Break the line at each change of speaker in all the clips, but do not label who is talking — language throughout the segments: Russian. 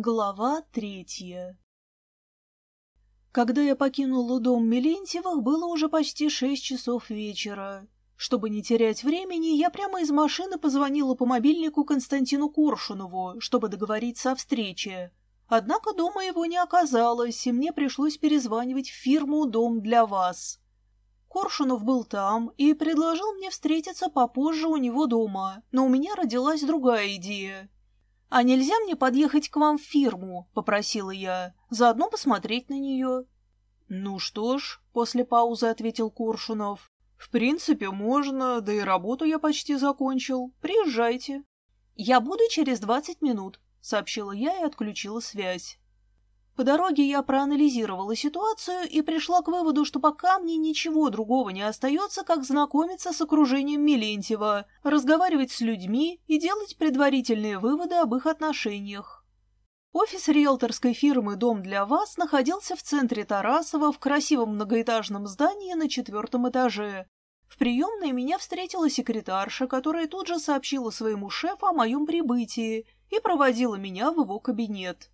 Глава третья Когда я покинула дом Мелентьевых, было уже почти шесть часов вечера. Чтобы не терять времени, я прямо из машины позвонила по мобильнику Константину Коршунову, чтобы договориться о встрече. Однако дома его не оказалось, и мне пришлось перезванивать в фирму «Дом для вас». Коршунов был там и предложил мне встретиться попозже у него дома, но у меня родилась другая идея. «А нельзя мне подъехать к вам в фирму?» — попросила я. «Заодно посмотреть на нее».
«Ну что ж», — после паузы ответил Коршунов. «В принципе, можно, да и работу я почти закончил. Приезжайте».
«Я буду через двадцать минут», — сообщила я и отключила связь. По дороге я проанализировала ситуацию и пришла к выводу, что пока мне ничего другого не остается, как знакомиться с окружением Милентьева, разговаривать с людьми и делать предварительные выводы об их отношениях. Офис риэлторской фирмы «Дом для вас» находился в центре Тарасова в красивом многоэтажном здании на четвертом этаже. В приемной меня встретила секретарша, которая тут же сообщила своему шефу о моем прибытии и проводила меня в его кабинет.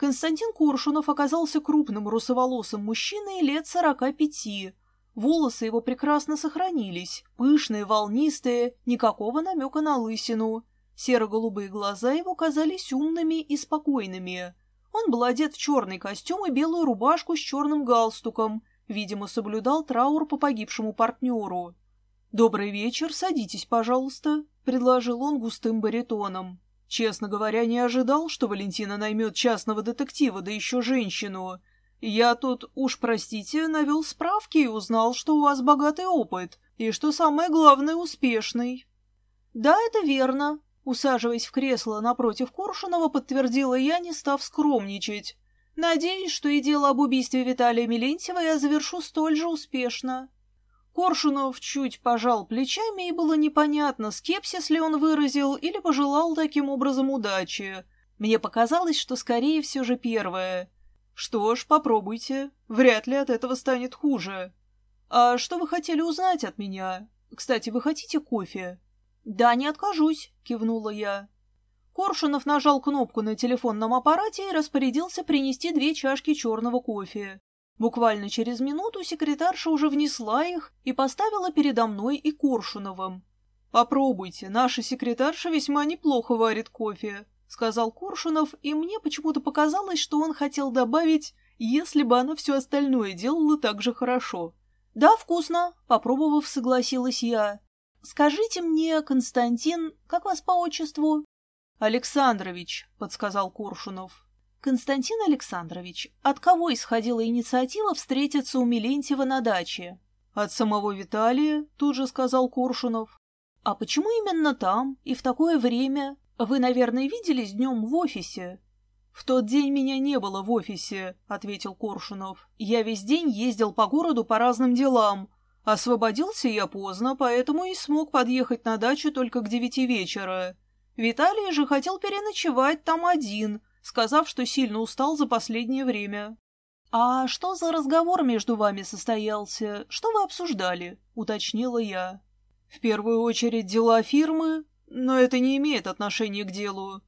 Константин Куршунов оказался крупным русоволосым мужчиной лет сорока пяти. Волосы его прекрасно сохранились, пышные, волнистые, никакого намека на лысину. Серо-голубые глаза его казались умными и спокойными. Он был одет в черный костюм и белую рубашку с черным галстуком, видимо, соблюдал траур по погибшему партнеру. «Добрый вечер, садитесь, пожалуйста», — предложил он густым баритоном. Честно говоря, не ожидал, что Валентина наймет частного детектива, да еще женщину. Я тут, уж простите, навел справки и узнал, что у вас богатый опыт, и что самое главное, успешный. Да, это верно. Усаживаясь в кресло напротив Коршунова, подтвердила я, не став скромничать. Надеюсь, что и дело об убийстве Виталия Милентьева я завершу столь же успешно. Коршунов чуть пожал плечами, и было непонятно, скепсис ли он выразил или пожелал таким образом удачи. Мне показалось, что скорее все же первое. Что ж, попробуйте. Вряд ли от этого станет хуже. А что вы хотели узнать от меня? Кстати, вы хотите кофе? Да, не откажусь, кивнула я. Коршунов нажал кнопку на телефонном аппарате и распорядился принести две чашки черного кофе. Буквально через минуту секретарша уже внесла их и поставила передо мной и Коршуновым. «Попробуйте, наша секретарша весьма неплохо варит кофе», — сказал Коршунов, и мне почему-то показалось, что он хотел добавить, если бы она все остальное делала так же хорошо. «Да, вкусно», — попробовав, согласилась я. «Скажите мне, Константин, как вас по отчеству?»
«Александрович», — подсказал Коршунов.
Константин Александрович, от кого исходила инициатива встретиться у Милентьева на даче?
От самого Виталия, тут же сказал Коршунов.
А почему именно там и в такое время? Вы, наверное, виделись днем в офисе?
В тот день меня не было в офисе, ответил Коршунов. Я весь день ездил по городу по разным делам. Освободился я поздно, поэтому и смог подъехать на дачу только к девяти вечера. Виталий же хотел переночевать там один — сказав, что сильно устал за последнее время.
«А что за разговор между вами состоялся? Что вы обсуждали?» — уточнила я.
«В первую очередь дела фирмы, но это не имеет отношения к делу.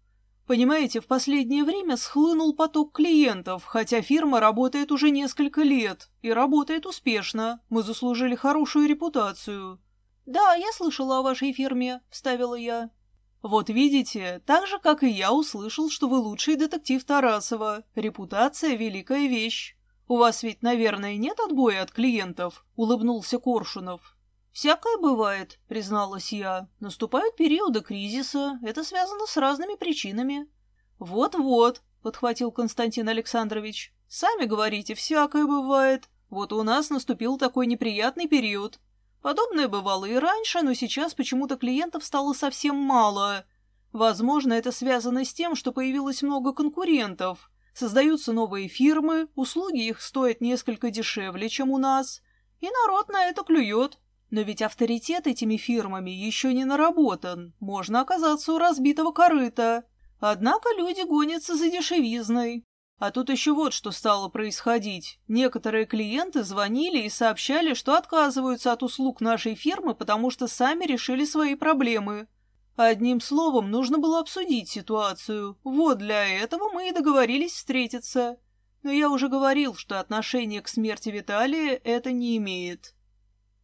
Понимаете, в последнее время схлынул поток клиентов, хотя фирма работает уже несколько лет и работает успешно. Мы заслужили хорошую репутацию».
«Да, я слышала о вашей фирме», — вставила я.
Вот видите, так же, как и я услышал, что вы лучший детектив Тарасова. Репутация — великая вещь. У вас ведь, наверное, нет отбоя от клиентов?» — улыбнулся Коршунов.
«Всякое бывает», — призналась я. «Наступают периоды кризиса. Это связано с разными причинами».
«Вот-вот», — подхватил Константин Александрович. «Сами говорите, всякое бывает. Вот у нас наступил такой неприятный период. Подобное бывало и раньше, но сейчас почему-то клиентов стало совсем мало. Возможно, это связано с тем, что появилось много конкурентов. Создаются новые фирмы, услуги их стоят несколько дешевле, чем у нас. И народ на это клюет. Но ведь авторитет этими фирмами еще не наработан. Можно оказаться у разбитого корыта. Однако люди гонятся за дешевизной. А тут еще вот что стало происходить. Некоторые клиенты звонили и сообщали, что отказываются от услуг нашей фирмы, потому что сами решили свои проблемы. Одним словом, нужно было обсудить ситуацию. Вот для этого мы и договорились встретиться. Но я уже говорил, что отношение к смерти Виталия это не имеет.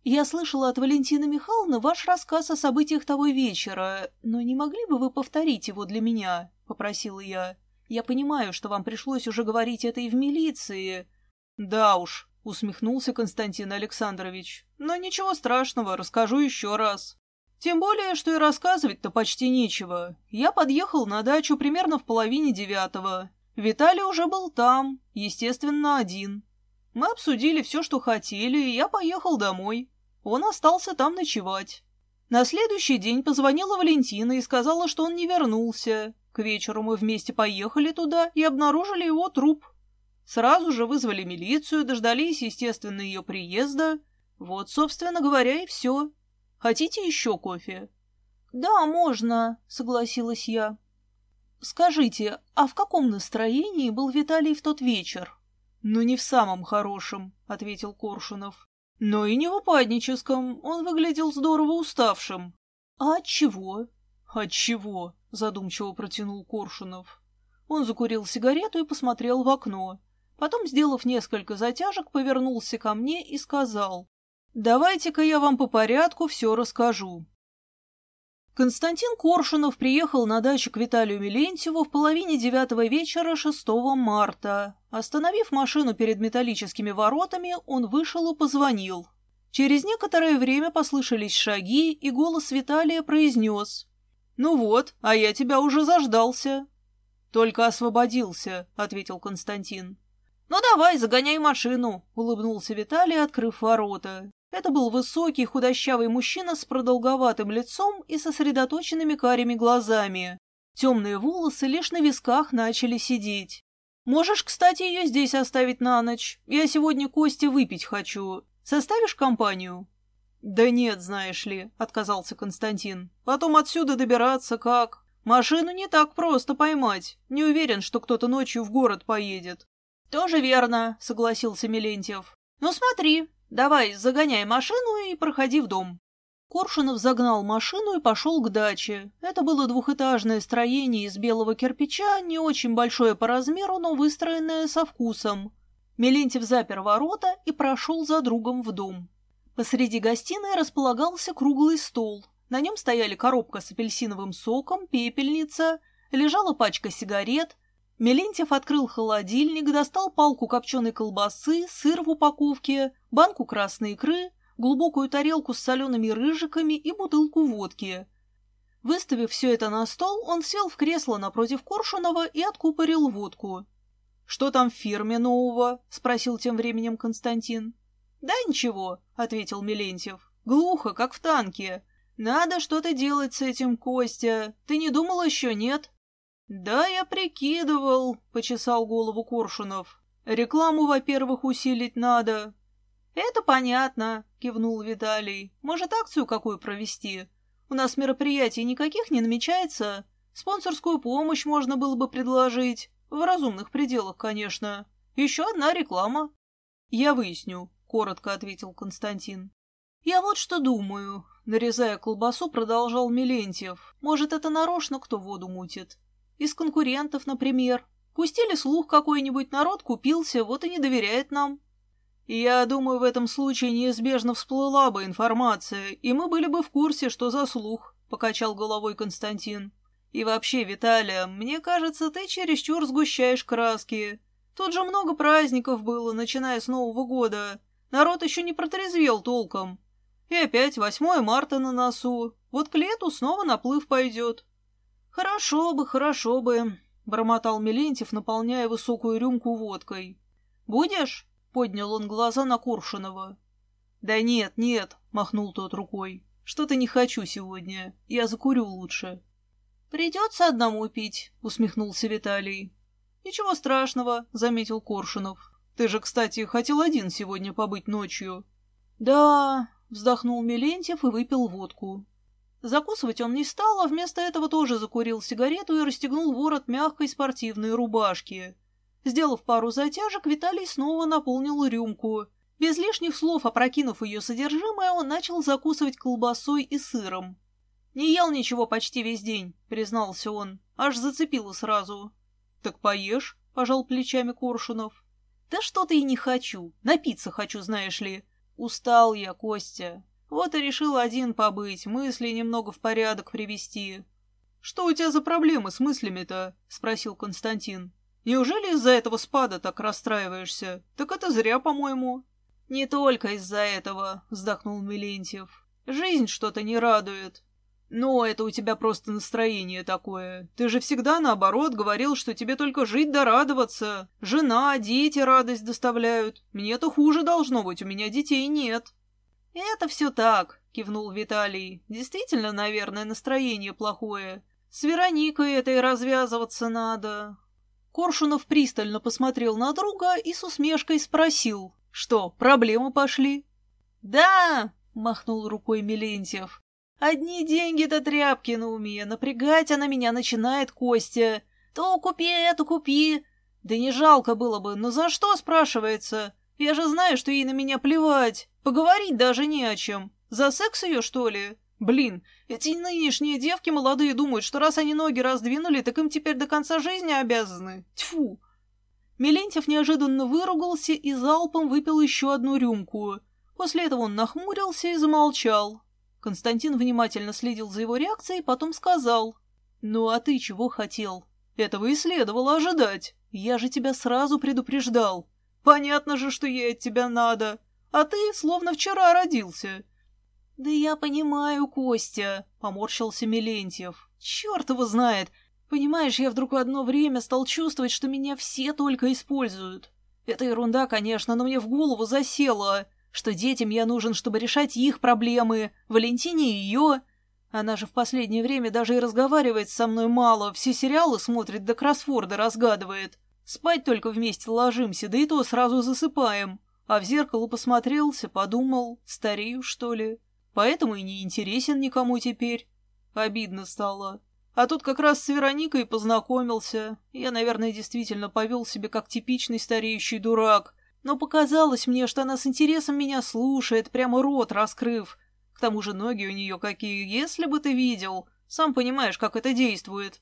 Я слышала от Валентины Михайловны ваш рассказ о событиях того вечера, но не могли бы вы повторить его для меня? — попросила я. Я понимаю, что вам пришлось уже говорить это и в милиции.
Да уж, — усмехнулся Константин Александрович. Но ничего страшного, расскажу еще раз. Тем более, что и рассказывать-то почти нечего. Я подъехал на дачу примерно в половине девятого. Виталий уже был там, естественно, один. Мы обсудили все, что хотели, и я поехал домой. Он остался там ночевать. На следующий день позвонила Валентина и сказала, что он не вернулся. К вечеру мы вместе поехали туда и обнаружили его труп. Сразу же вызвали милицию, дождались, естественно, ее приезда. Вот, собственно говоря, и все. Хотите еще кофе?»
«Да, можно», — согласилась я. «Скажите, а в каком настроении был Виталий в тот вечер?»
«Ну, не в самом хорошем», — ответил Коршунов. «Но и не в упадническом. Он выглядел здорово уставшим».
«А от чего?»
«От чего?» — задумчиво протянул Коршунов. Он закурил сигарету и посмотрел в окно. Потом, сделав несколько затяжек, повернулся ко мне и сказал. Давайте-ка я вам по порядку все расскажу. Константин Коршунов приехал на дачу к Виталию Милентьеву в половине девятого вечера 6 марта. Остановив машину перед металлическими воротами, он вышел и позвонил. Через некоторое время послышались шаги, и голос Виталия произнес. «Ну вот, а я тебя уже заждался». «Только освободился», — ответил Константин. «Ну давай, загоняй машину», — улыбнулся Виталий, открыв ворота. Это был высокий, худощавый мужчина с продолговатым лицом и сосредоточенными карими глазами. Темные волосы лишь на висках начали сидеть. «Можешь, кстати, ее здесь оставить на ночь. Я сегодня Кости выпить хочу. Составишь компанию?» «Да нет, знаешь ли», — отказался Константин. «Потом отсюда добираться как? Машину не так просто поймать. Не уверен, что кто-то ночью в город поедет». «Тоже верно», — согласился Милентьев. «Ну смотри, Давай, загоняй машину и проходи в дом. Коршунов загнал машину и пошел к даче. Это было двухэтажное строение из белого кирпича, не очень большое по размеру, но выстроенное со вкусом. Мелентьев запер ворота и прошел за другом в дом. Посреди гостиной располагался круглый стол. На нем стояли коробка с апельсиновым соком, пепельница, лежала пачка сигарет, Мелентьев открыл холодильник, достал палку копченой колбасы, сыр в упаковке, банку красной икры, глубокую тарелку с солеными рыжиками и бутылку водки. Выставив все это на стол, он сел в кресло напротив Коршунова и откупорил водку. «Что там в фирме нового?» — спросил тем временем Константин. «Да ничего», — ответил Мелентьев. «Глухо, как в танке. Надо что-то делать с этим, Костя. Ты не думал еще, нет?» «Да, я прикидывал», — почесал голову Коршунов. «Рекламу, во-первых, усилить надо». «Это понятно», — кивнул Виталий. «Может, акцию какую провести? У нас мероприятий никаких не намечается. Спонсорскую помощь можно было бы предложить. В разумных пределах, конечно. Еще одна реклама». «Я выясню», — коротко ответил Константин. «Я вот что думаю», — нарезая колбасу, продолжал Милентьев. «Может, это нарочно кто воду мутит?» Из конкурентов, например. Пустили слух какой-нибудь, народ купился, вот и не доверяет нам. Я думаю, в этом случае неизбежно всплыла бы информация, и мы были бы в курсе, что за слух, — покачал головой Константин. И вообще, Виталия, мне кажется, ты чересчур сгущаешь краски. Тут же много праздников было, начиная с Нового года. Народ еще не протрезвел толком. И опять 8 марта на носу. Вот к лету снова наплыв пойдет. «Хорошо бы, хорошо бы», — бормотал Милентьев, наполняя высокую рюмку водкой. «Будешь?» — поднял он глаза на Куршинова. «Да нет, нет», — махнул тот рукой. «Что-то не хочу сегодня. Я закурю лучше». «Придется одному пить», — усмехнулся Виталий. «Ничего страшного», — заметил Коршунов. «Ты же, кстати, хотел один сегодня побыть ночью». «Да», — вздохнул Милентьев и выпил водку. Закусывать он не стал, а вместо этого тоже закурил сигарету и расстегнул ворот мягкой спортивной рубашки. Сделав пару затяжек, Виталий снова наполнил рюмку. Без лишних слов опрокинув ее содержимое, он начал закусывать колбасой и сыром. «Не ел ничего почти весь день», — признался он. Аж зацепило сразу. «Так поешь», — пожал плечами Коршунов. «Да что-то и не хочу. Напиться хочу, знаешь ли. Устал я, Костя. Вот и решил один побыть, мысли немного в порядок привести. «Что у тебя за проблемы с мыслями-то?» — спросил Константин. «Неужели из-за этого спада так расстраиваешься? Так это зря, по-моему». «Не только из-за этого», — вздохнул Милентьев. «Жизнь что-то не радует. «Но это у тебя просто настроение такое. Ты же всегда, наоборот, говорил, что тебе только жить да радоваться. Жена, дети радость доставляют. Мне-то хуже должно быть, у меня детей нет». «Это все так», — кивнул Виталий. «Действительно, наверное, настроение плохое. С Вероникой этой развязываться надо». Коршунов пристально посмотрел на друга и с усмешкой спросил. «Что, проблемы пошли?» «Да!» — махнул рукой Милентьев. Одни деньги-то тряпки на уме, напрягать она меня начинает, Костя. То купи это, купи. Да не жалко было бы, но за что, спрашивается? Я же знаю, что ей на меня плевать. Поговорить даже не о чем. За секс ее, что ли? Блин, эти нынешние девки молодые думают, что раз они ноги раздвинули, так им теперь до конца жизни обязаны. Тьфу. Мелентьев неожиданно выругался и залпом выпил еще одну рюмку. После этого он нахмурился и замолчал. Константин внимательно следил за его реакцией, потом сказал. «Ну а ты чего хотел? Этого и следовало ожидать. Я же тебя сразу предупреждал. Понятно же, что ей от тебя надо. А ты словно вчера родился». «Да я понимаю, Костя», — поморщился Милентьев. «Черт его знает. Понимаешь, я вдруг в одно время стал чувствовать, что меня все только используют. Это ерунда, конечно, но мне в голову засело что детям я нужен, чтобы решать их проблемы, Валентине ее. Она же в последнее время даже и разговаривает со мной мало, все сериалы смотрит да кроссворды разгадывает. Спать только вместе ложимся, да и то сразу засыпаем. А в зеркало посмотрелся, подумал, старею, что ли. Поэтому и не интересен никому теперь. Обидно стало. А тут как раз с Вероникой познакомился. Я, наверное, действительно повел себя как типичный стареющий дурак но показалось мне, что она с интересом меня слушает, прямо рот раскрыв. К тому же ноги у нее какие, если бы ты видел. Сам понимаешь, как это действует.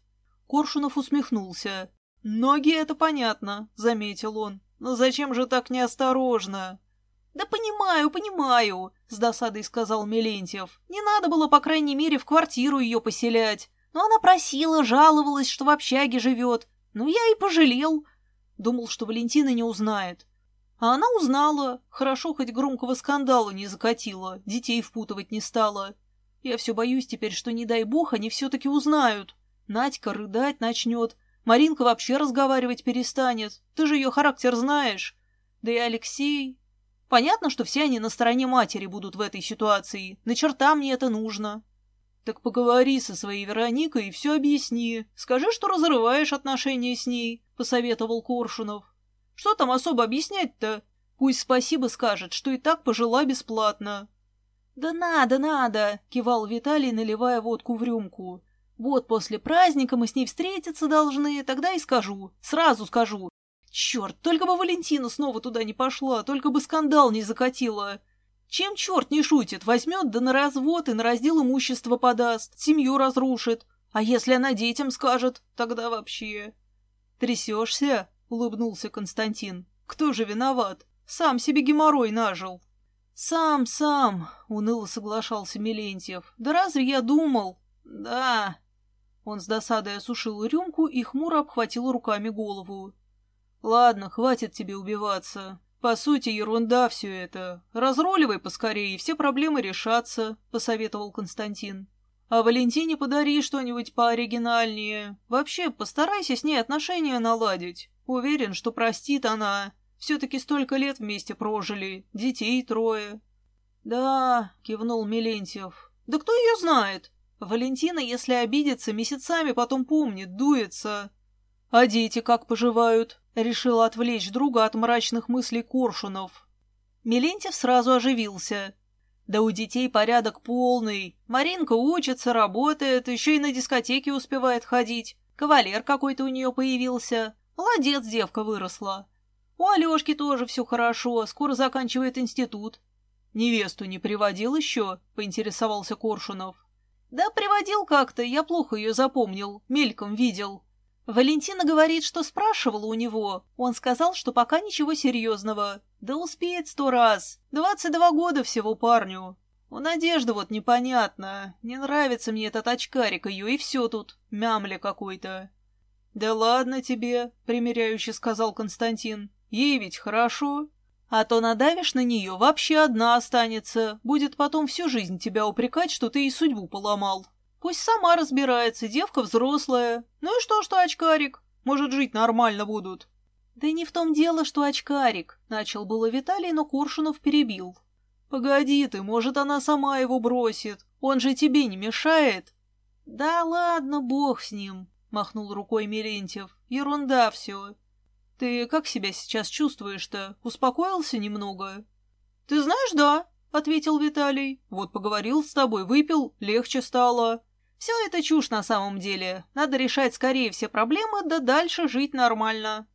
Коршунов усмехнулся. «Ноги — это понятно», — заметил он. «Но зачем же так неосторожно?» «Да понимаю, понимаю», — с досадой сказал Мелентьев. «Не надо было, по крайней мере, в квартиру ее поселять. Но она просила, жаловалась, что в общаге живет. Ну, я и пожалел. Думал, что Валентина не узнает. А она узнала. Хорошо, хоть громкого скандала не закатила, детей впутывать не стала. Я все боюсь теперь, что, не дай бог, они все-таки узнают. Надька рыдать начнет. Маринка вообще разговаривать перестанет. Ты же ее характер знаешь. Да и Алексей... Понятно, что все они на стороне матери будут в этой ситуации. На черта мне это нужно. Так поговори со своей Вероникой и все объясни. Скажи, что разрываешь отношения с ней, — посоветовал Коршунов. Что там особо объяснять-то? Пусть спасибо скажет, что и так пожила бесплатно. «Да надо, надо!» — кивал Виталий, наливая водку в рюмку. «Вот после праздника мы с ней встретиться должны, тогда и скажу. Сразу скажу. Черт, только бы Валентина снова туда не пошла, только бы скандал не закатила. Чем черт не шутит, возьмет да на развод и на раздел имущества подаст, семью разрушит. А если она детям скажет, тогда вообще... Трясешься? — улыбнулся Константин. «Кто же виноват? Сам себе геморрой нажил». «Сам, сам», — уныло соглашался Милентьев. «Да разве я думал?» «Да». Он с досадой осушил рюмку и хмуро обхватил руками голову. «Ладно, хватит тебе убиваться. По сути, ерунда все это. Разруливай поскорее, и все проблемы решатся», — посоветовал Константин. «А Валентине подари что-нибудь пооригинальнее. Вообще, постарайся с ней отношения наладить. Уверен, что простит она. Все-таки столько лет вместе прожили, детей трое. Да, кивнул Милентьев. Да кто ее знает? Валентина, если обидится, месяцами потом помнит, дуется. А дети как поживают? Решил отвлечь друга от мрачных мыслей Коршунов. Милентьев сразу оживился. Да у детей порядок полный. Маринка учится, работает, еще и на дискотеке успевает ходить. Кавалер какой-то у нее появился. Молодец, девка выросла. У Алешки тоже все хорошо, скоро заканчивает институт. Невесту не приводил еще, поинтересовался Коршунов.
Да приводил как-то, я плохо ее запомнил, мельком видел. Валентина говорит, что спрашивала у него. Он сказал, что пока ничего серьезного. Да успеет сто раз. Двадцать два года всего парню. У Надежды вот непонятно. Не нравится мне этот очкарик ее, и все тут. Мямля какой-то.
«Да ладно тебе», — примиряюще сказал Константин. «Ей ведь хорошо. А то надавишь на нее, вообще одна останется. Будет потом всю жизнь тебя упрекать, что ты и судьбу поломал». Пусть сама разбирается, девка взрослая. Ну и что, что очкарик? Может, жить нормально будут.
Да не в том дело, что очкарик. Начал было Виталий, но Коршунов перебил.
Погоди ты, может, она сама его бросит. Он же тебе не мешает.
Да ладно, бог с ним, махнул рукой Мелентьев.
Ерунда все. Ты как себя сейчас чувствуешь-то? Успокоился немного? Ты знаешь, да, ответил Виталий. Вот поговорил с тобой, выпил, легче стало.
Все это чушь на самом деле. Надо решать скорее все проблемы, да дальше жить нормально.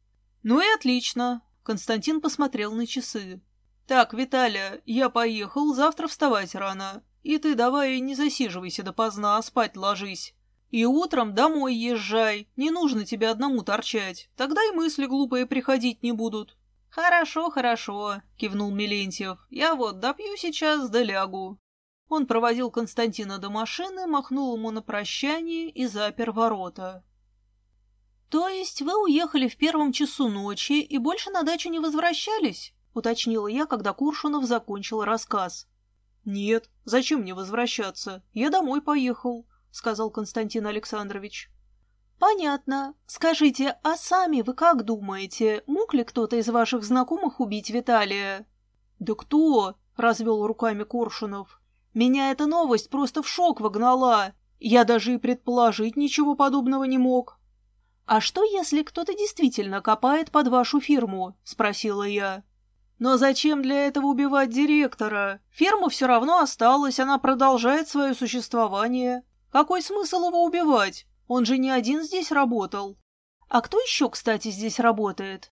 Ну и отлично. Константин посмотрел на часы. Так, Виталя, я поехал, завтра вставать рано. И ты давай не засиживайся допоздна, а спать ложись. И утром домой езжай, не нужно тебе одному торчать. Тогда и мысли глупые приходить не будут.
«Хорошо, хорошо», — кивнул Милентьев. «Я вот допью сейчас, да лягу.
Он проводил Константина до машины, махнул ему на прощание и запер ворота.
«То есть вы уехали в первом часу ночи и больше на дачу не возвращались?» — уточнила я, когда Куршунов закончил рассказ.
«Нет, зачем мне возвращаться? Я домой поехал», — сказал Константин Александрович.
«Понятно. Скажите, а сами вы как думаете, мог ли кто-то из ваших знакомых убить Виталия?»
«Да кто?» — развел руками Коршунов. Меня эта новость просто в шок вогнала. Я даже и предположить ничего подобного не мог.
«А что, если кто-то действительно копает под вашу фирму?» — спросила я.
«Но зачем для этого убивать директора? Фирма все равно осталась, она продолжает свое существование. Какой смысл его убивать? Он же не один здесь работал».
«А кто еще, кстати, здесь работает?»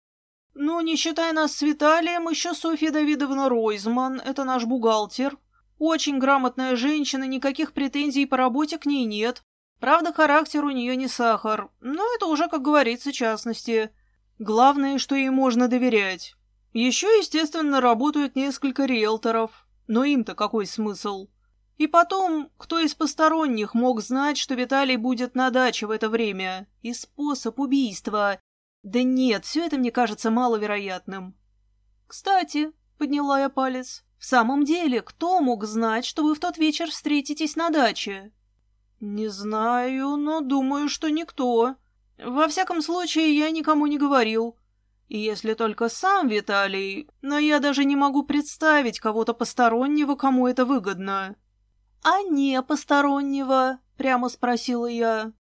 «Ну, не считая нас с Виталием, еще Софья Давидовна Ройзман, это наш бухгалтер, очень грамотная женщина, никаких претензий по работе к ней нет. Правда, характер у нее не сахар, но это уже, как говорится, частности. Главное, что ей можно доверять. Еще, естественно, работают несколько риэлторов. Но им-то какой смысл? И потом, кто из посторонних мог знать, что Виталий будет на даче в это время? И способ убийства? Да нет, все это мне кажется маловероятным.
Кстати, подняла я палец, в самом деле, кто мог знать, что вы в тот вечер встретитесь на даче?
Не знаю, но думаю, что никто. Во всяком случае, я никому не говорил. И если только сам Виталий, но я даже не могу представить кого-то постороннего, кому это выгодно.
А не постороннего? Прямо спросила я.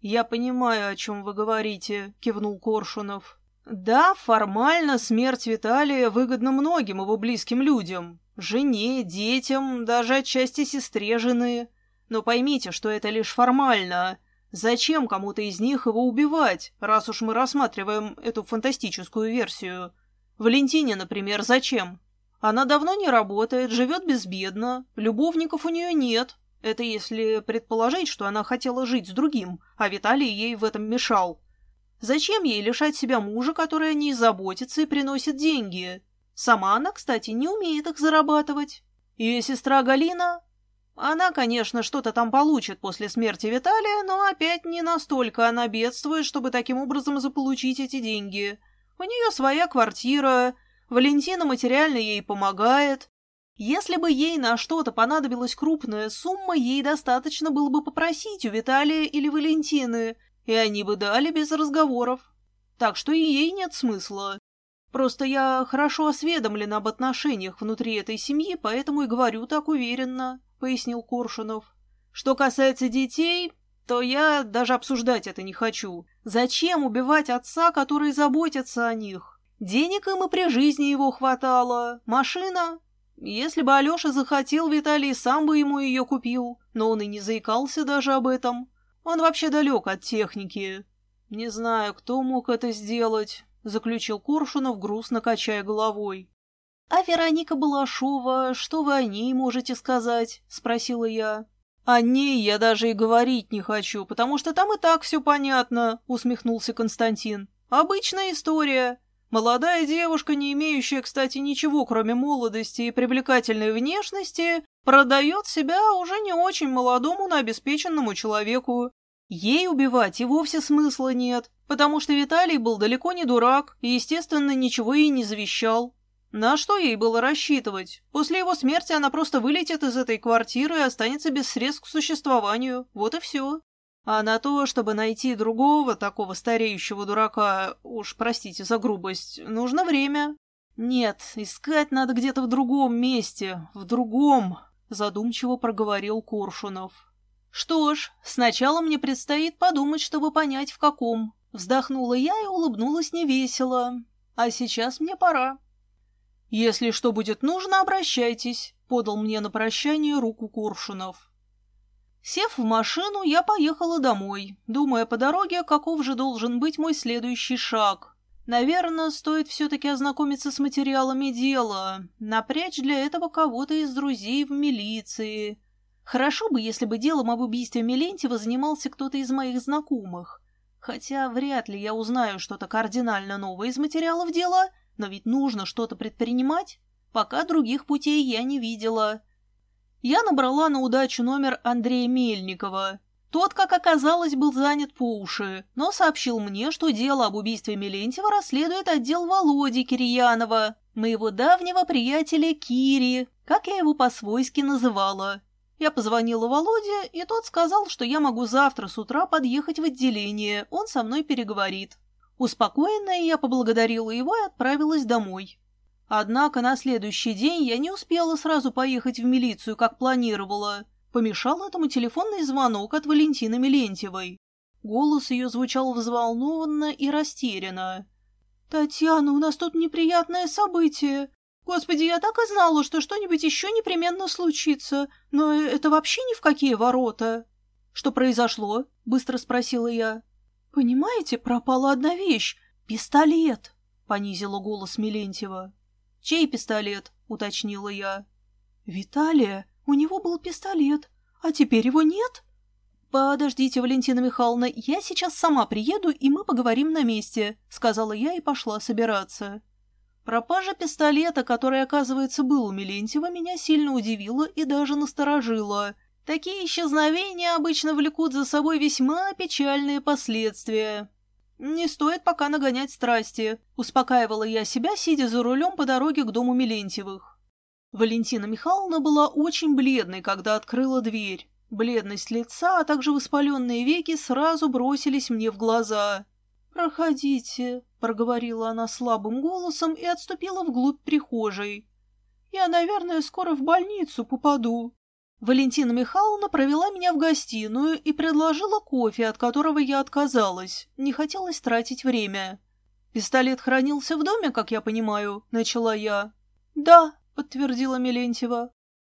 Я понимаю, о чем вы говорите, кивнул Коршунов. Да, формально смерть Виталия выгодна многим его близким людям, Жене, детям, даже отчасти сестре жены. Но поймите, что это лишь формально. Зачем кому-то из них его убивать, раз уж мы рассматриваем эту фантастическую версию? Валентине, например, зачем? Она давно не работает, живет безбедно, любовников у нее нет. Это если предположить, что она хотела жить с другим, а Виталий ей в этом мешал. Зачем ей лишать себя мужа, который о ней заботится и приносит деньги? Сама она, кстати, не умеет их зарабатывать. Ее сестра Галина... Она, конечно, что-то там получит после смерти Виталия, но опять не настолько она бедствует, чтобы таким образом заполучить эти деньги. У нее своя квартира, Валентина материально ей помогает. Если бы ей на что-то понадобилась крупная сумма, ей достаточно было бы попросить у Виталия или Валентины, и они бы дали без разговоров. Так что и ей нет смысла. Просто я хорошо осведомлен об отношениях внутри этой семьи, поэтому и говорю так уверенно», — пояснил Коршунов. «Что касается детей, то я даже обсуждать это не хочу. Зачем убивать отца, который заботится о них? Денег им и при жизни его хватало. Машина? Если бы Алеша захотел, Виталий сам бы ему ее купил, но он и не заикался даже об этом. Он вообще далек от техники. Не знаю, кто мог это сделать, — заключил Коршунов, грустно качая головой.
«А Вероника Балашова, что вы о ней можете сказать?» — спросила я.
«О ней я даже и говорить не хочу, потому что там и так все понятно», — усмехнулся Константин. «Обычная история. Молодая девушка, не имеющая, кстати, ничего, кроме молодости и привлекательной внешности, продает себя уже не очень молодому, но обеспеченному человеку. Ей убивать и вовсе смысла нет, потому что Виталий был далеко не дурак и, естественно, ничего ей не завещал. На что ей было рассчитывать? После его смерти она просто вылетит из этой квартиры и останется без средств к существованию. Вот и все. А на то, чтобы найти другого такого стареющего дурака, уж простите за грубость, нужно время. Нет, искать надо где-то в другом месте, в другом, задумчиво проговорил Коршунов. Что ж, сначала мне предстоит подумать, чтобы понять, в каком. Вздохнула я и улыбнулась невесело. А сейчас мне пора. «Если что будет нужно, обращайтесь», — подал мне на прощание руку Коршунов. Сев в машину, я поехала домой, думая по дороге, каков же должен быть мой следующий шаг. Наверное, стоит все-таки ознакомиться с материалами дела, напрячь для этого кого-то из друзей в милиции. Хорошо бы, если бы делом об убийстве Мелентьева занимался кто-то из моих знакомых. Хотя вряд ли я узнаю что-то кардинально новое из материалов дела — но ведь нужно что-то предпринимать. Пока других путей я не видела. Я набрала на удачу номер Андрея Мельникова. Тот, как оказалось, был занят по уши, но сообщил мне, что дело об убийстве Мелентьева расследует отдел Володи Кирьянова, моего давнего приятеля Кири, как я его по-свойски называла. Я позвонила Володе, и тот сказал, что я могу завтра с утра подъехать в отделение, он со мной переговорит. Успокоенная, я поблагодарила его и отправилась домой. Однако на следующий день я не успела сразу поехать в милицию, как планировала. Помешал этому телефонный звонок от Валентины Мелентьевой. Голос ее звучал взволнованно и растерянно. «Татьяна, у нас тут неприятное событие. Господи, я так и знала, что что-нибудь еще непременно случится, но это вообще ни в какие ворота». «Что произошло?» — быстро спросила я. «Понимаете, пропала одна вещь — пистолет», — понизила голос Милентьева. «Чей пистолет?» — уточнила я. «Виталия, у него был пистолет, а теперь его нет?» «Подождите, Валентина Михайловна, я сейчас сама приеду, и мы поговорим на месте», — сказала я и пошла собираться. Пропажа пистолета, который, оказывается, был у Милентьева, меня сильно удивила и даже насторожила. Такие исчезновения обычно влекут за собой весьма печальные последствия. «Не стоит пока нагонять страсти», — успокаивала я себя, сидя за рулем по дороге к дому Милентьевых. Валентина Михайловна была очень бледной, когда открыла дверь. Бледность лица, а также воспаленные веки сразу бросились мне в глаза. «Проходите», — проговорила она слабым голосом и отступила вглубь прихожей. «Я, наверное, скоро в больницу попаду». Валентина Михайловна провела меня в гостиную и предложила кофе, от которого я отказалась. Не хотелось тратить время. «Пистолет хранился в доме, как я понимаю», — начала я. «Да», — подтвердила Мелентьева.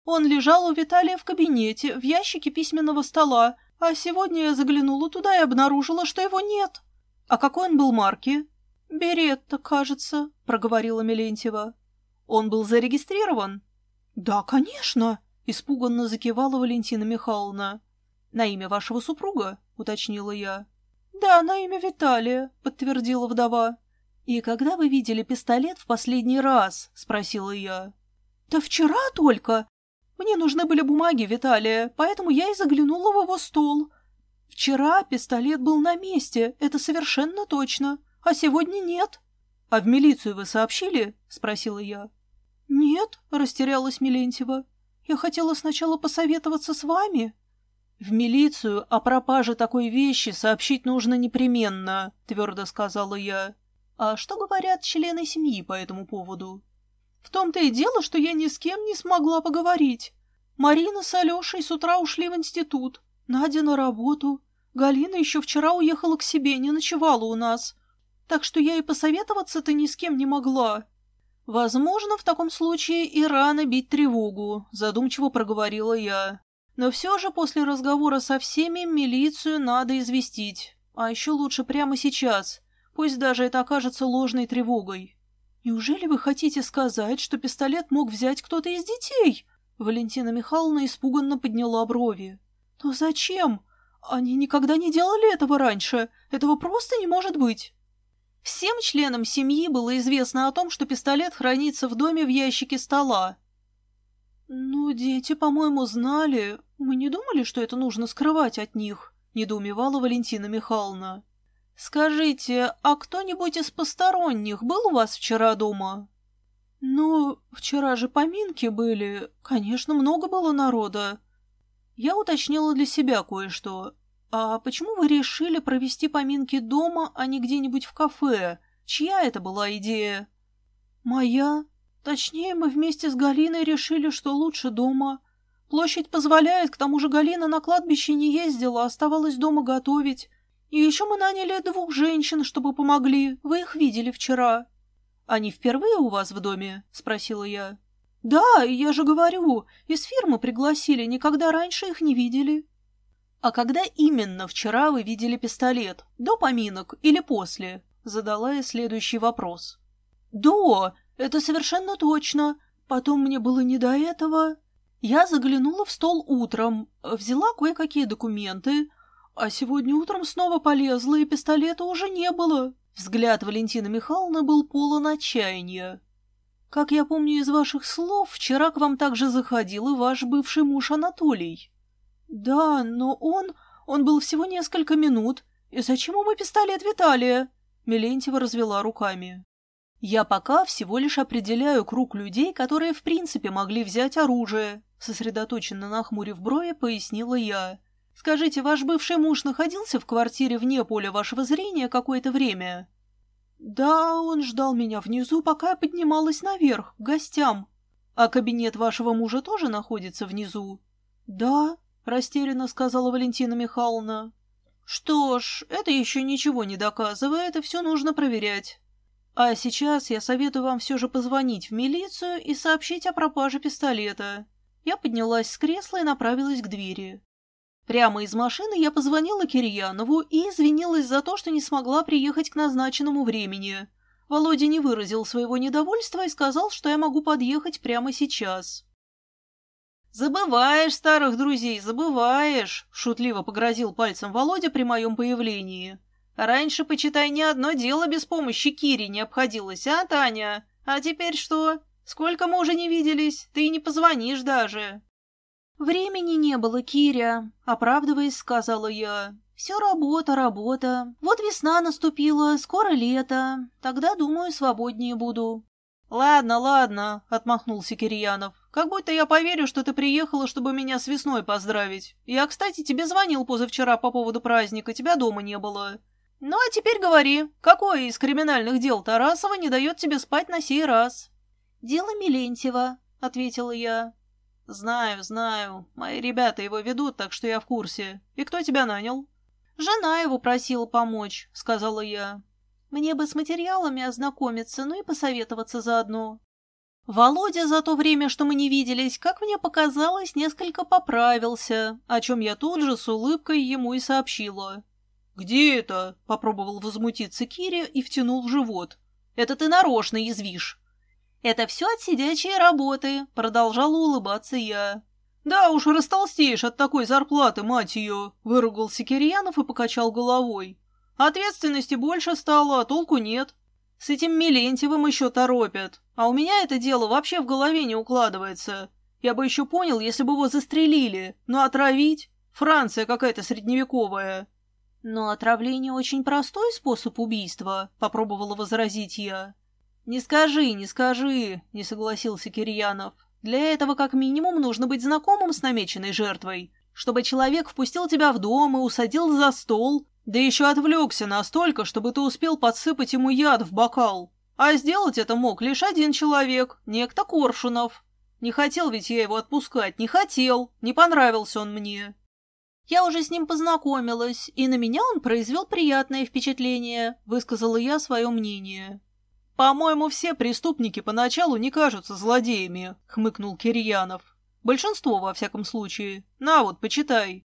«Он лежал у Виталия в кабинете, в ящике письменного стола, а сегодня я заглянула туда и обнаружила, что его нет». «А какой он был марки?» «Беретта, кажется», — проговорила Мелентьева. «Он был зарегистрирован?» «Да, конечно», Испуганно закивала Валентина Михайловна. «На имя вашего супруга?» — уточнила я. «Да, на имя Виталия», — подтвердила вдова. «И когда вы видели пистолет в последний раз?» — спросила я. «Да вчера только. Мне нужны были бумаги Виталия, поэтому я и заглянула в его стол. Вчера пистолет был на месте, это совершенно точно, а сегодня нет». «А в милицию вы сообщили?» — спросила я. «Нет», — растерялась Милентьева. Я хотела сначала посоветоваться с вами. В милицию о пропаже такой вещи сообщить нужно непременно, твердо сказала я. А что говорят члены семьи по этому поводу? В том-то и дело, что я ни с кем не смогла поговорить. Марина с Алешей с утра ушли в институт, Надя на работу. Галина еще вчера уехала к себе, не ночевала у нас. Так что я и посоветоваться-то ни с кем не могла. «Возможно, в таком случае и рано бить тревогу», — задумчиво проговорила я. «Но все же после разговора со всеми милицию надо известить. А еще лучше прямо сейчас, пусть даже это окажется ложной тревогой». «Неужели вы хотите сказать, что пистолет мог взять кто-то из детей?» Валентина Михайловна испуганно подняла брови.
«То зачем? Они никогда не делали этого раньше. Этого просто не может быть». Всем членам семьи было известно о том, что пистолет хранится в доме в ящике стола. «Ну, дети, по-моему, знали. Мы не думали, что это нужно скрывать от них», — недоумевала Валентина Михайловна. «Скажите, а кто-нибудь из посторонних был у вас вчера дома?» «Ну, вчера же поминки были. Конечно, много было народа». Я уточнила для себя кое-что. «А почему вы решили провести поминки дома, а не где-нибудь в кафе? Чья это была идея?» «Моя. Точнее, мы вместе с Галиной решили, что лучше дома. Площадь позволяет, к тому же Галина на кладбище не ездила, оставалась дома готовить. И еще мы наняли двух женщин, чтобы помогли. Вы их видели вчера». «Они впервые у вас в доме?» — спросила я. «Да, я же говорю, из фирмы пригласили, никогда раньше их не видели». «А когда именно вчера вы видели пистолет? До поминок или после?» Задала я следующий вопрос. «До! Это совершенно точно. Потом мне было не до этого. Я заглянула в стол утром, взяла кое-какие документы, а сегодня утром снова полезла, и пистолета уже не было». Взгляд Валентины Михайловны был полон отчаяния. «Как я помню из ваших слов, вчера к вам также заходил и ваш бывший муж Анатолий». «Да, но он... он был всего несколько минут. И зачем ему пистолет Виталия?» Мелентьева развела руками. «Я пока всего лишь определяю круг людей, которые в принципе могли взять оружие», сосредоточенно нахмурив брови, пояснила я. «Скажите, ваш бывший муж находился в квартире вне поля вашего зрения какое-то время?» «Да, он ждал меня внизу, пока я поднималась наверх, к гостям. А кабинет вашего мужа тоже находится внизу?» «Да», — растерянно сказала Валентина Михайловна. «Что ж, это еще ничего не доказывает, и все нужно проверять. А сейчас я советую вам все же позвонить в милицию и сообщить о пропаже пистолета». Я поднялась с кресла и направилась к двери. Прямо из машины я позвонила Кирьянову и извинилась за то, что не смогла приехать к назначенному времени. Володя не выразил своего недовольства и сказал, что я могу подъехать прямо сейчас. «Забываешь старых друзей, забываешь!» — шутливо погрозил пальцем Володя при моем появлении. «Раньше, почитай, ни одно дело без помощи Кири не обходилось, а, Таня? А теперь что? Сколько мы уже не виделись? Ты не позвонишь даже!» «Времени не было, Киря», — оправдываясь, сказала я. «Все работа, работа. Вот весна наступила, скоро лето. Тогда, думаю, свободнее буду». «Ладно, ладно», — отмахнулся Кирьянов. «Как будто я поверю, что ты приехала, чтобы меня с весной поздравить. Я, кстати, тебе звонил позавчера по поводу праздника, тебя дома не было. Ну, а теперь говори, какое из криминальных дел Тарасова не дает тебе спать на сей раз?» «Дело Милентьева», — ответила я. «Знаю, знаю. Мои ребята его ведут, так что я в курсе. И кто тебя нанял?» «Жена его просила помочь», — сказала я. Мне бы с материалами ознакомиться, ну и посоветоваться заодно. Володя за то время, что мы не виделись, как мне показалось, несколько поправился, о чем я тут же с улыбкой ему и сообщила. «Где это?» — попробовал возмутиться Киря и втянул в живот. «Это ты нарочно язвишь». «Это все от сидячей работы», — продолжала улыбаться я. «Да уж, растолстеешь от такой зарплаты, мать ее!» — выругался Кирьянов и покачал головой. Ответственности больше стало, а толку нет. С этим Милентьевым еще торопят. А у меня это дело вообще в голове не укладывается. Я бы еще понял, если бы его застрелили. Но отравить? Франция какая-то средневековая. Но отравление очень простой способ убийства, попробовала возразить я. Не скажи, не скажи, не согласился Кирьянов. Для этого как минимум нужно быть знакомым с намеченной жертвой, чтобы человек впустил тебя в дом и усадил за стол, да еще отвлекся настолько, чтобы ты успел подсыпать ему яд в бокал. А сделать это мог лишь один человек, некто Коршунов. Не хотел ведь я его отпускать, не хотел, не понравился он мне. Я уже с ним познакомилась, и на меня он произвел приятное впечатление, высказала я свое мнение. «По-моему, все преступники поначалу не кажутся злодеями», — хмыкнул Кирьянов. «Большинство, во всяком случае. На вот, почитай».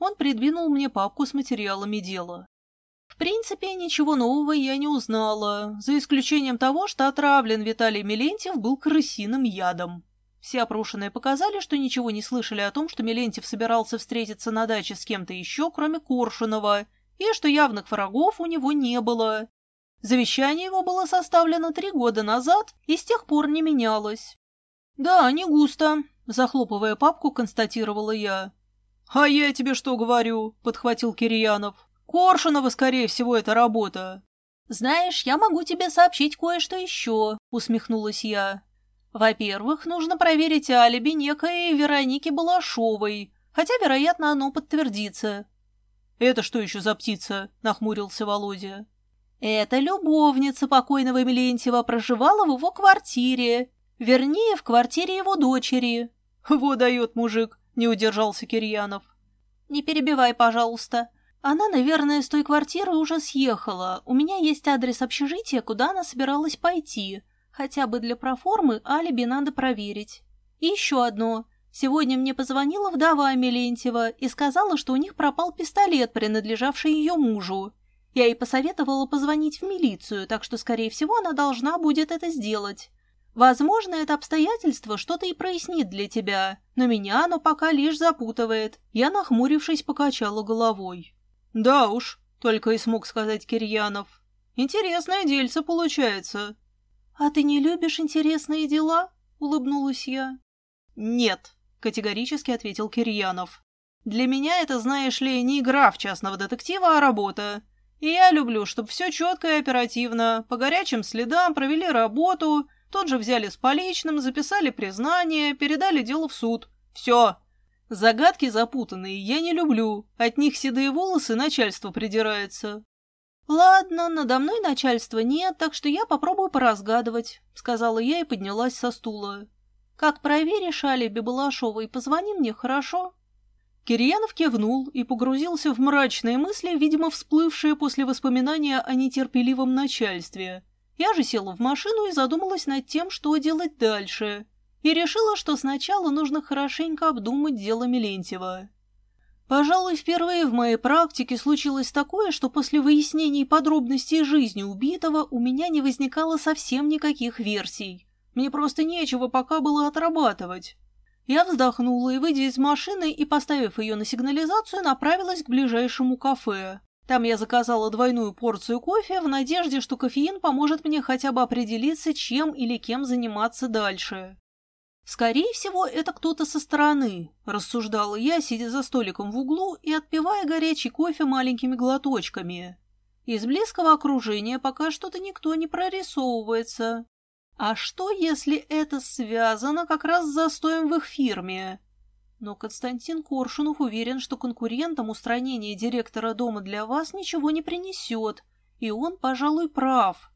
Он придвинул мне папку с материалами дела. В принципе, ничего нового я не узнала, за исключением того, что отравлен Виталий Мелентьев был крысиным ядом. Все опрошенные показали, что ничего не слышали о том, что Милентьев собирался встретиться на даче с кем-то еще, кроме Коршунова, и что явных врагов у него не было. Завещание его было составлено три года назад и с тех пор не менялось. «Да, не густо», — захлопывая папку, констатировала я. «А я тебе что говорю?» — подхватил Кирьянов. «Коршунова, скорее всего, это работа». «Знаешь, я могу тебе сообщить кое-что еще», — усмехнулась я. «Во-первых, нужно проверить алиби некой Вероники Балашовой, хотя, вероятно, оно подтвердится». «Это что еще за птица?» — нахмурился Володя. «Это любовница покойного Милентьева проживала в его квартире, вернее, в квартире его дочери».
«Во дает мужик», — не удержался Кирьянов.
«Не перебивай, пожалуйста. Она, наверное, с той квартиры уже съехала. У меня есть адрес общежития, куда она собиралась пойти. Хотя бы для проформы алиби надо проверить. И еще одно. Сегодня мне позвонила вдова Мелентьева и сказала, что у них пропал пистолет, принадлежавший ее мужу. Я ей посоветовала позвонить в милицию, так что, скорее всего, она должна будет это сделать. Возможно, это обстоятельство что-то и прояснит для тебя, но меня оно пока лишь запутывает. Я, нахмурившись, покачала головой.
«Да уж», — только и смог сказать Кирьянов. «Интересное дельце получается».
«А ты не любишь интересные дела?» — улыбнулась я.
«Нет», — категорически ответил Кирьянов. «Для меня это, знаешь ли, не игра в частного детектива, а работа. И я люблю, чтобы все четко и оперативно, по горячим следам провели работу, Тут же взяли с поличным, записали признание, передали дело в суд. Все. Загадки запутанные я не люблю. От них седые волосы начальство придирается.
«Ладно, надо мной начальства нет, так что я попробую поразгадывать», — сказала я и поднялась со стула. «Как проверишь алиби Балашова и позвони мне, хорошо?»
Кирьянов кивнул и погрузился в мрачные мысли, видимо, всплывшие после воспоминания о нетерпеливом начальстве. Я же села в машину и задумалась над тем, что делать дальше, и решила, что сначала нужно хорошенько обдумать дело Милентьева. Пожалуй, впервые в моей практике случилось такое, что после выяснений подробностей жизни убитого у меня не возникало совсем никаких версий. Мне просто нечего пока было отрабатывать. Я вздохнула и, выйдя из машины и поставив ее на сигнализацию, направилась к ближайшему кафе. Там я заказала двойную порцию кофе в надежде, что кофеин поможет мне хотя бы определиться, чем или кем заниматься дальше. «Скорее всего, это кто-то со стороны», — рассуждала я, сидя за столиком в углу и отпивая горячий кофе маленькими глоточками. Из близкого окружения пока что-то никто не прорисовывается. А что, если это связано как раз с застоем в их фирме? Но Константин Коршунов уверен, что конкурентам устранение директора дома для вас ничего не принесет, и он, пожалуй, прав.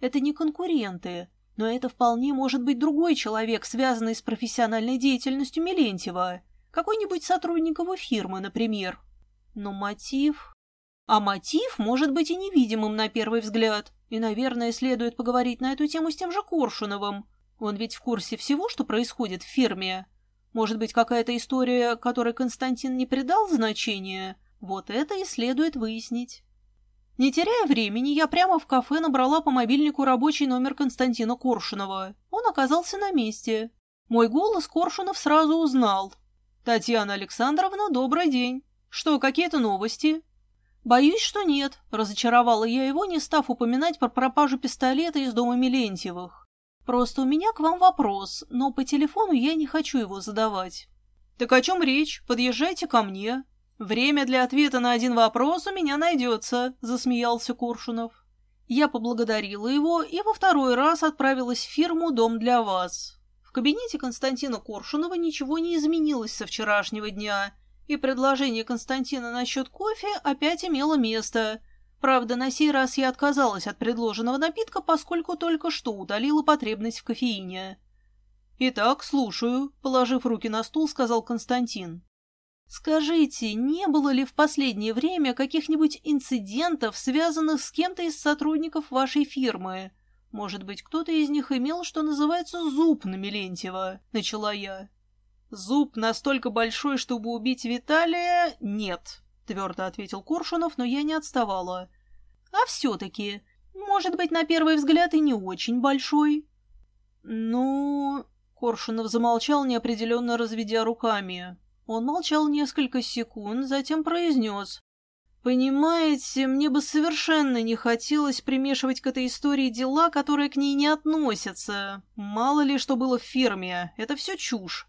Это не конкуренты, но это вполне может быть другой человек, связанный с профессиональной деятельностью Милентьева, какой-нибудь сотрудник его фирмы, например. Но мотив... А мотив может быть и невидимым на первый взгляд, и, наверное, следует поговорить на эту тему с тем же Коршуновым. Он ведь в курсе всего, что происходит в фирме. Может быть, какая-то история, которой Константин не придал значения? Вот это и следует выяснить. Не теряя времени, я прямо в кафе набрала по мобильнику рабочий номер Константина Коршунова. Он оказался на месте. Мой голос Коршунов сразу узнал. «Татьяна Александровна, добрый день. Что, какие-то новости?» «Боюсь, что нет», — разочаровала я его, не став упоминать про пропажу пистолета из дома Милентьевых. Просто у меня к вам вопрос, но по телефону я не хочу его задавать. Так о чем речь? Подъезжайте ко мне. Время для ответа на один вопрос у меня найдется, засмеялся Куршунов. Я поблагодарила его и во второй раз отправилась в фирму «Дом для вас». В кабинете Константина Коршунова ничего не изменилось со вчерашнего дня, и предложение Константина насчет кофе опять имело место, Правда, на сей раз я отказалась от предложенного напитка, поскольку только что удалила потребность в кофеине. «Итак, слушаю», — положив руки на стул, сказал Константин. «Скажите, не было ли в последнее время каких-нибудь инцидентов, связанных с кем-то из сотрудников вашей фирмы? Может быть, кто-то из них имел, что называется, зуб на Мелентьева?» — начала я. «Зуб настолько большой, чтобы убить Виталия? Нет», твердо ответил Коршунов, но я не отставала. А все-таки, может быть, на первый взгляд и не очень большой. Ну...
Коршунов замолчал, неопределенно разведя руками. Он молчал несколько секунд, затем произнес. «Понимаете, мне бы совершенно не хотелось примешивать к этой истории дела, которые к ней не относятся. Мало ли, что было в фирме. Это все чушь».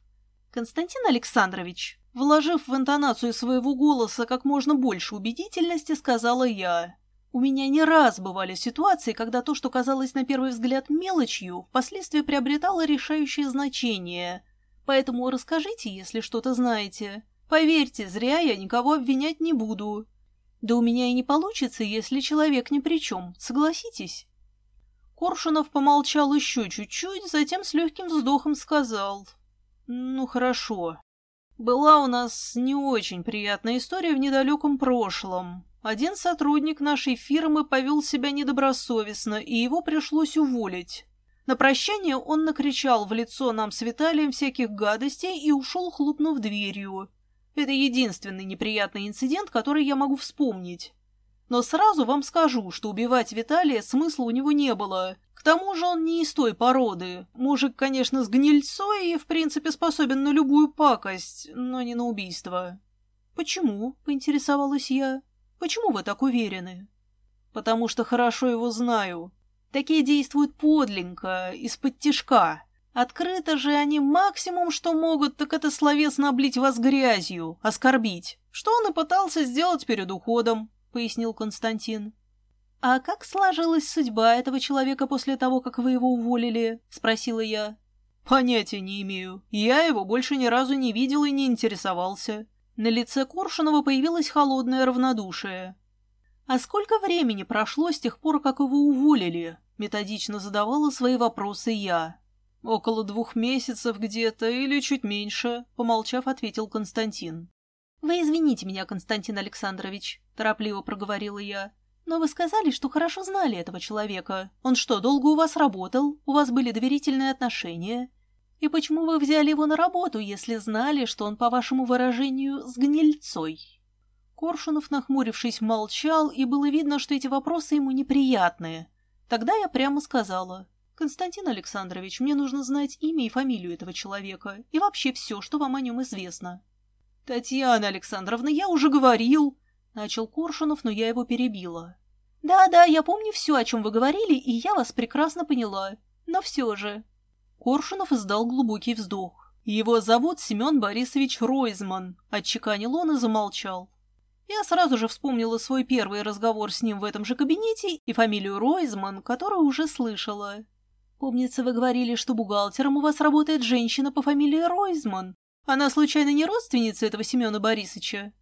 «Константин Александрович», вложив в интонацию своего голоса как можно больше убедительности, сказала я. «У меня не раз бывали ситуации, когда то, что казалось на первый взгляд мелочью, впоследствии приобретало решающее значение. Поэтому расскажите, если что-то знаете. Поверьте, зря я никого обвинять не буду». Да у меня и не получится, если человек ни при чем, согласитесь? Коршунов помолчал еще чуть-чуть, затем с легким вздохом сказал. Ну, хорошо. Была у нас не очень приятная история в недалеком прошлом. Один сотрудник нашей фирмы повел себя недобросовестно, и его пришлось уволить. На прощание он накричал в лицо нам с Виталием всяких гадостей и ушел, хлопнув дверью. Это единственный неприятный инцидент, который я могу вспомнить. Но сразу вам скажу, что убивать Виталия смысла у него не было. К тому же он не из той породы. Мужик, конечно, с гнильцой и, в принципе, способен на любую пакость, но не на убийство. «Почему?» — поинтересовалась я. «Почему вы так уверены?» «Потому что хорошо его знаю. Такие действуют подлинно, из-под тишка. Открыто же они максимум, что могут, так это словесно облить вас грязью, оскорбить. Что он и пытался сделать перед уходом, — пояснил Константин. — А как сложилась судьба этого человека после того, как вы его уволили? — спросила я. — Понятия не имею. Я его больше ни разу не видел и не интересовался. На лице Коршунова появилось холодное равнодушие. «А сколько времени прошло с тех пор, как его уволили?» Методично задавала свои вопросы я. «Около двух месяцев где-то или чуть меньше», — помолчав, ответил Константин. «Вы извините меня, Константин Александрович», — торопливо проговорила я. «Но вы сказали, что хорошо знали этого человека. Он что, долго у вас работал? У вас были доверительные отношения? И почему вы взяли его на работу, если знали, что он, по вашему выражению, с гнильцой?» Коршунов, нахмурившись, молчал, и было видно, что эти вопросы ему неприятные. Тогда я прямо сказала. «Константин Александрович, мне нужно знать имя и фамилию этого человека, и вообще все, что вам о нем известно». «Татьяна Александровна, я уже говорил...» — начал Коршунов, но я его перебила. «Да-да, я помню все, о чем вы говорили, и я вас прекрасно поняла. Но все же...» Коршунов издал глубокий вздох. «Его зовут Семен Борисович Ройзман», — отчеканил он и замолчал. Я сразу же вспомнила свой первый разговор с ним в этом же кабинете и фамилию Ройзман, которую уже слышала. Помнится, вы говорили, что бухгалтером у вас работает женщина по фамилии Ройзман. Она случайно не родственница этого Семена Борисовича?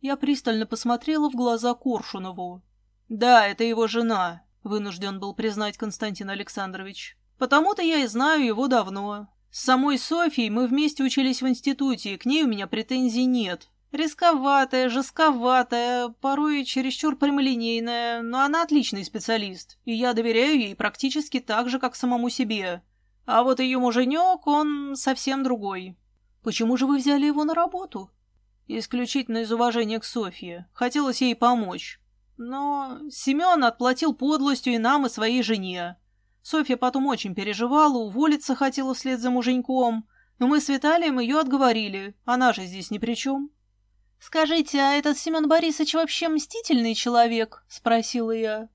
Я пристально посмотрела в глаза Коршунову. Да, это его жена, вынужден был признать Константин Александрович. Потому-то я и знаю его давно. С самой Софией мы вместе учились в институте, и к ней у меня претензий нет. Рисковатая, жестковатая, порой чересчур прямолинейная, но она отличный специалист, и я доверяю ей практически так же, как самому себе. А вот ее муженек, он совсем другой. Почему же вы взяли его на работу? Исключительно из уважения к Софье. Хотелось ей помочь. Но Семен отплатил подлостью и нам, и своей жене. Софья потом очень переживала, уволиться хотела вслед за муженьком, но мы с Виталием ее отговорили, она же здесь ни при чем. «Скажите, а этот Семен Борисович вообще мстительный человек?» — спросила я.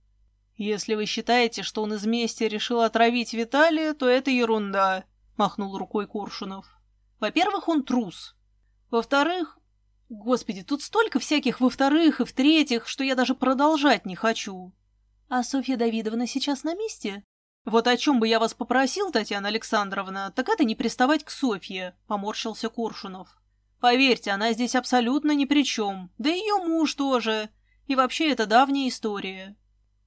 «Если вы считаете, что он из мести решил отравить Виталия, то это ерунда», — махнул рукой Коршунов. «Во-первых, он трус. Во-вторых... Господи, тут столько всяких во-вторых и в-третьих, что я даже продолжать не хочу». «А Софья Давидовна сейчас на месте?» «Вот о чем бы я вас попросил, Татьяна Александровна, так это не приставать к Софье», — поморщился Коршунов. Поверьте, она здесь абсолютно ни при чем. Да и ее муж тоже. И вообще это давняя история.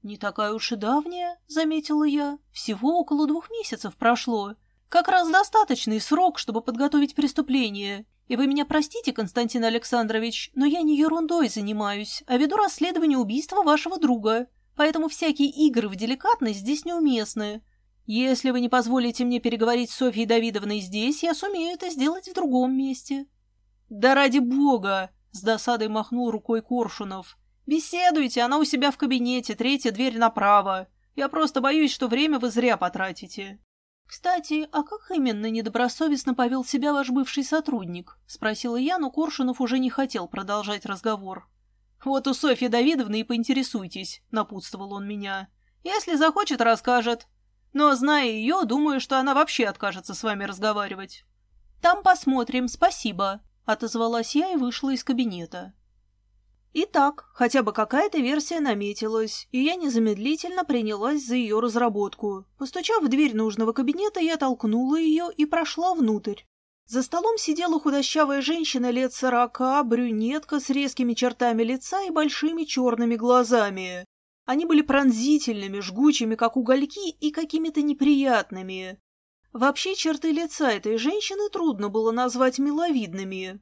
«Не такая уж и давняя», — заметила я. «Всего около двух месяцев прошло. Как раз достаточный срок, чтобы подготовить преступление. И вы меня простите, Константин Александрович, но я не ерундой занимаюсь, а веду расследование убийства вашего друга. Поэтому всякие игры в деликатность здесь неуместны. Если вы не позволите мне переговорить с Софьей Давидовной здесь, я сумею это сделать в другом месте». «Да ради бога!» — с досадой махнул рукой Коршунов. «Беседуйте, она у себя в кабинете, третья дверь направо. Я просто боюсь, что время вы зря потратите». «Кстати, а как именно недобросовестно повел себя ваш бывший сотрудник?» — спросила я, но Коршунов уже не хотел продолжать разговор. «Вот у Софьи Давидовны и поинтересуйтесь», — напутствовал он меня. «Если захочет, расскажет. Но, зная ее, думаю, что она вообще откажется с вами разговаривать». «Там посмотрим, спасибо», — отозвалась я и вышла из кабинета. Итак, хотя бы какая-то версия наметилась, и я незамедлительно принялась за ее разработку. Постучав в дверь нужного кабинета, я толкнула ее и прошла внутрь. За столом сидела худощавая женщина лет сорока, брюнетка с резкими чертами лица и большими черными глазами. Они были пронзительными, жгучими, как угольки, и какими-то неприятными. Вообще черты лица этой женщины трудно было назвать миловидными.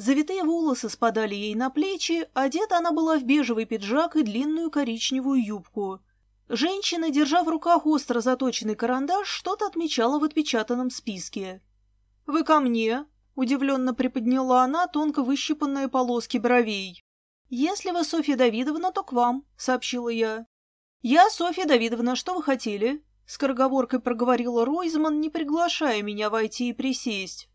Завитые волосы спадали ей на плечи, одета она была в бежевый пиджак и длинную коричневую юбку. Женщина, держа в руках остро заточенный карандаш, что-то отмечала в отпечатанном списке. «Вы ко мне?» — удивленно приподняла она тонко выщипанные полоски бровей. «Если вы Софья Давидовна, то к вам», — сообщила я. «Я Софья Давидовна, что вы хотели?» — скороговоркой проговорила Ройзман, не приглашая меня войти и присесть.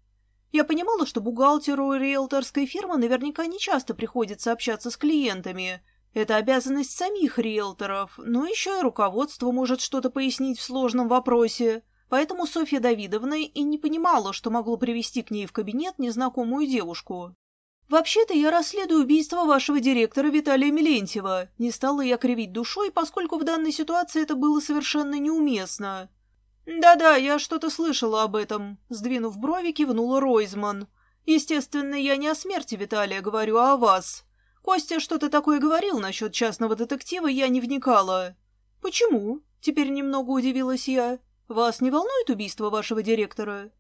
Я понимала, что бухгалтеру риэлторской фирмы наверняка не часто приходится общаться с клиентами. Это обязанность самих риэлторов, но еще и руководство может что-то пояснить в сложном вопросе. Поэтому Софья Давидовна и не понимала, что могло привести к ней в кабинет незнакомую девушку. «Вообще-то я расследую убийство вашего директора Виталия Милентьева. Не стала я кривить душой, поскольку в данной ситуации это было совершенно неуместно. «Да-да, я что-то слышала об этом», — сдвинув брови, кивнула Ройзман. «Естественно, я не о смерти Виталия говорю, а о вас. Костя что-то такое говорил насчет частного детектива, я не вникала». «Почему?» — теперь немного удивилась я. «Вас не волнует убийство вашего директора?»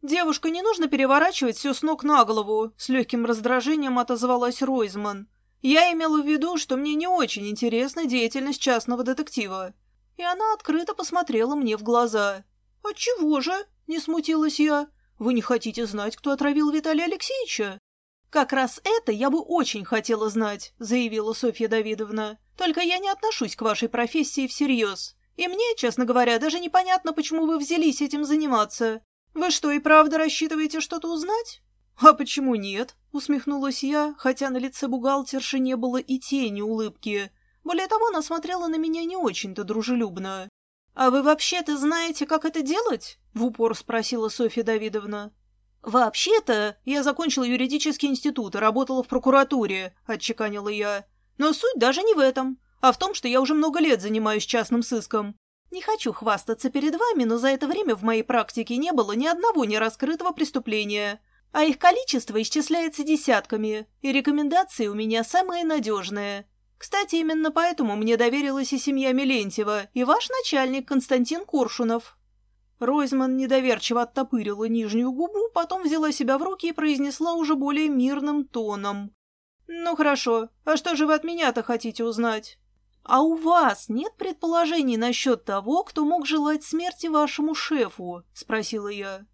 «Девушка, не нужно переворачивать все с ног на голову», — с легким раздражением отозвалась Ройзман. «Я имела в виду, что мне не очень интересна деятельность частного детектива и она открыто посмотрела мне в глаза. «Отчего же?» — не смутилась я. «Вы не хотите знать, кто отравил Виталия Алексеевича?» «Как раз это я бы очень хотела знать», — заявила Софья Давидовна. «Только я не отношусь к вашей профессии всерьез. И мне, честно говоря, даже непонятно, почему вы взялись этим заниматься. Вы что, и правда рассчитываете что-то узнать?» «А почему нет?» — усмехнулась я, хотя на лице бухгалтерши не было и тени улыбки. Более того, она смотрела на меня не очень-то дружелюбно. «А вы вообще-то знаете, как это делать?» — в упор спросила Софья Давидовна. «Вообще-то я закончила юридический институт и работала в прокуратуре», — отчеканила я. «Но суть даже не в этом, а в том, что я уже много лет занимаюсь частным сыском. Не хочу хвастаться перед вами, но за это время в моей практике не было ни одного нераскрытого преступления, а их количество исчисляется десятками, и рекомендации у меня самые надежные. Кстати, именно поэтому мне доверилась и семья Милентьева, и ваш начальник Константин Куршунов». Ройзман недоверчиво оттопырила нижнюю губу, потом взяла себя в руки и произнесла уже более мирным тоном. «Ну хорошо, а что же вы от меня-то хотите узнать?» «А у вас нет предположений насчет того, кто мог желать смерти вашему шефу?» — спросила я.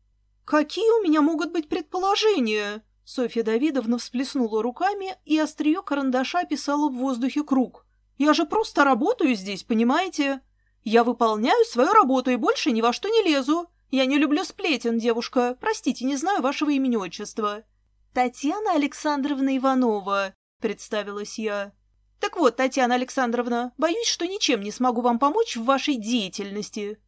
«Какие у меня могут быть предположения?» Софья Давидовна всплеснула руками, и острие карандаша писала в воздухе круг. «Я же просто работаю здесь, понимаете? Я выполняю свою работу и больше ни во что не лезу. Я не люблю сплетен, девушка. Простите, не знаю вашего имени-отчества». «Татьяна Александровна Иванова», — представилась я. «Так вот, Татьяна Александровна, боюсь, что ничем не смогу вам помочь в вашей деятельности.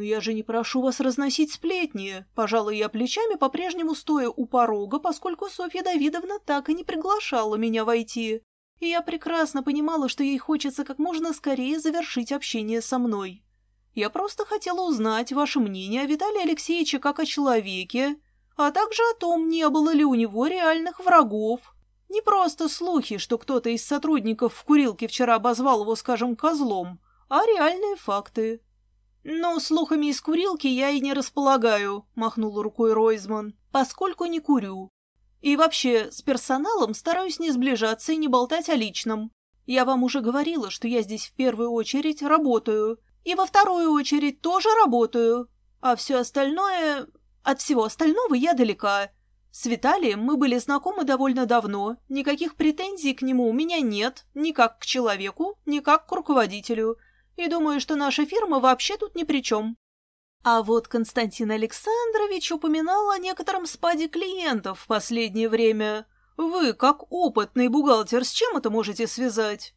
«Но я же не прошу вас разносить сплетни!» Пожалуй, я плечами, по-прежнему стоя у порога, поскольку Софья Давидовна так и не приглашала меня войти. И я прекрасно понимала, что ей хочется как можно скорее завершить общение со мной. Я просто хотела узнать ваше мнение о Виталии Алексеевиче как о человеке, а также о том, не было ли у него реальных врагов. Не просто слухи, что кто-то из сотрудников в курилке вчера обозвал его, скажем, козлом, а реальные факты. «Ну, слухами из курилки я и не располагаю», — махнул рукой Ройзман, — «поскольку не курю. И вообще, с персоналом стараюсь не сближаться и не болтать о личном. Я вам уже говорила, что я здесь в первую очередь работаю, и во вторую очередь тоже работаю, а все остальное... От всего остального я далека. С Виталием мы были знакомы довольно давно, никаких претензий к нему у меня нет, ни как к человеку, ни как к руководителю» и думаю, что наша фирма вообще тут ни при чем. А вот Константин Александрович упоминал о некотором спаде клиентов в последнее время. Вы, как опытный бухгалтер, с чем это можете связать?